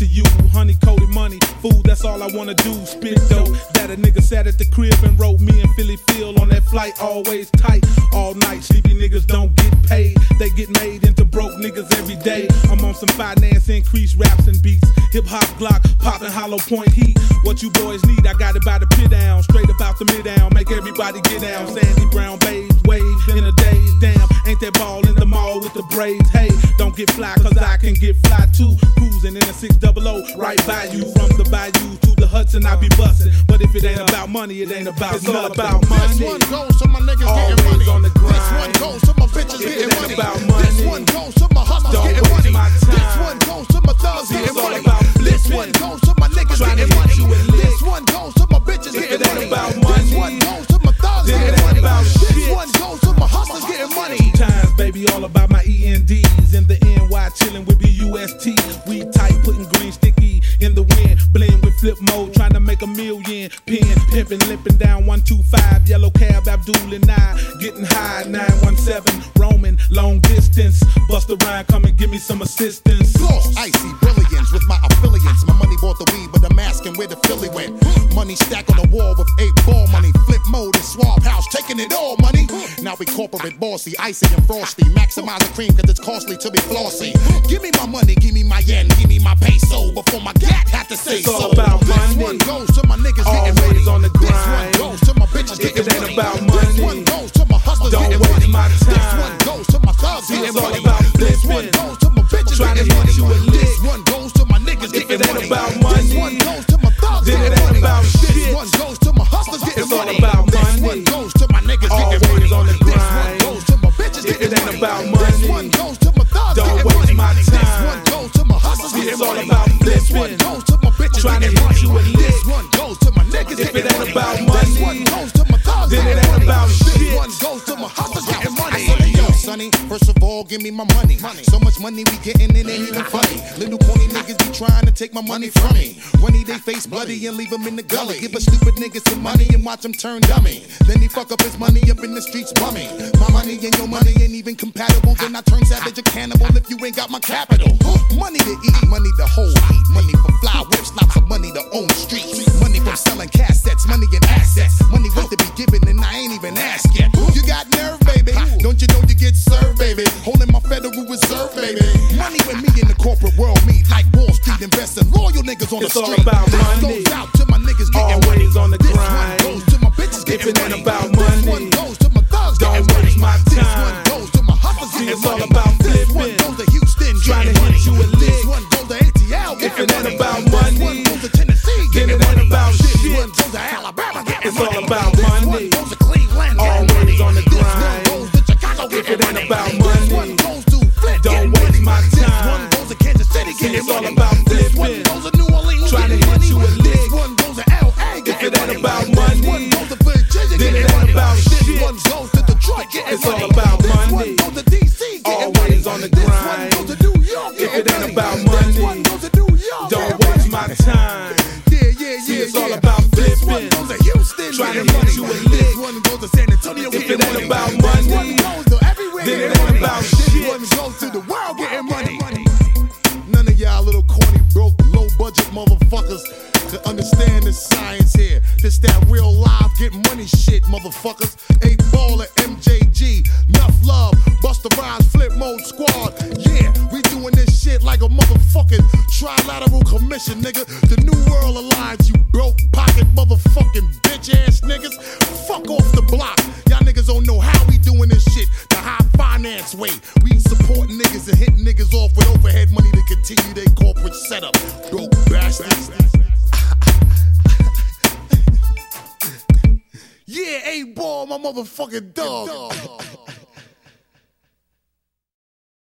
to you. Honey coated money, food, that's all I wanna do. Spit dope. That a nigga sat at the crib and wrote me and Philly Phil on that flight, always tight. All night, sleepy niggas don't get paid. They get made into broke niggas every day. I'm on some finance increase raps and beats. Hip hop Glock, poppin' hollow point heat. What you boys need, I got it by the pit down. Straight up about the mid down, make everybody get down. Sandy Brown babes, waves in a daze. Damn, ain't that ball in the mall with the braids? Hey, get fly, cause I can get fly too. Cruising in a 600, right by you. From the bayou to the Hudson, I be bustin'. But if it ain't about money, it ain't about It's all about money. This one goes to my niggas getting Always money. on the grind. This one goes to my bitches getting money. about money, This one goes to my hustlers sticky in the wind. Blend with Flipmode, trying to make a million. Pin, pimpin', limping down 125. Yellow cab, Abdul and I. Getting high, 917. Roaming, long distance. Bust a rhyme, come and give me some assistance. Floss, icy brilliance with my affiliates. My money bought the weed, but I'm asking where the Philly went. Money stacked on the wall with eight ball money. Flipmode and swab house, taking it all money. Now we corporate bossy, icy and frosty. Maximize the cream cause it's costly to be flossy. Give me my money, give me my yen, give me my peso. Before my gat have to say It's all so. about this money. one goes to my niggas getting money. on the This one grind. goes to my bitches getting it ain't money. about This money, one goes to my hustlers don't getting money. my This one goes to my thugs getting all money. If it ain't about give me my money. money. So much money we getting, it ain't even funny. Little corny niggas be trying to take my money from me. Runny, they face bloody and leave them in the gully. Give a stupid nigga some money and watch him turn dummy. Then he fuck up his money up in the streets bummy. My money and your money ain't even compatible. Then I turn savage a cannibal if you ain't got my capital. Money to eat, money to hold. Money for fly whips, lots of money to own streets. Money from selling cassettes, money and assets. Money wait to be given and I ain't even asked yet. Corporate world meet, like Wall Street investing. Loyal niggas on It's the all street. about money. About This one goes to New Orleans Trying to hit money. you with This one goes to LA If it ain't about money. This one goes to Virginia then it ain't money. about This shit. one goes to Detroit It's all money. about This money. one goes to DC. Always on the This one goes to New York If it ain't about money. This one goes to New York don't waste my time. Yeah, yeah, yeah, See, it's all about This flipping. one goes to Houston Trying to hit you with This one goes to San Antonio If it ain't about money. This one goes to everywhere then it ain't about This one goes to the world getting money. Motherfuckers. Eight ball at MJG, enough love, Busta Rhymes, Flipmode Squad. Yeah, we doing this shit like a motherfucking trilateral commission, nigga. The New World Alliance, you broke pocket motherfucking bitch ass niggas. Fuck off the block. Y'all niggas don't know how we doing this shit the high finance way. We support niggas and hit niggas off with overhead money to continue their corporate setup. Broke bastards. My motherfucking dog.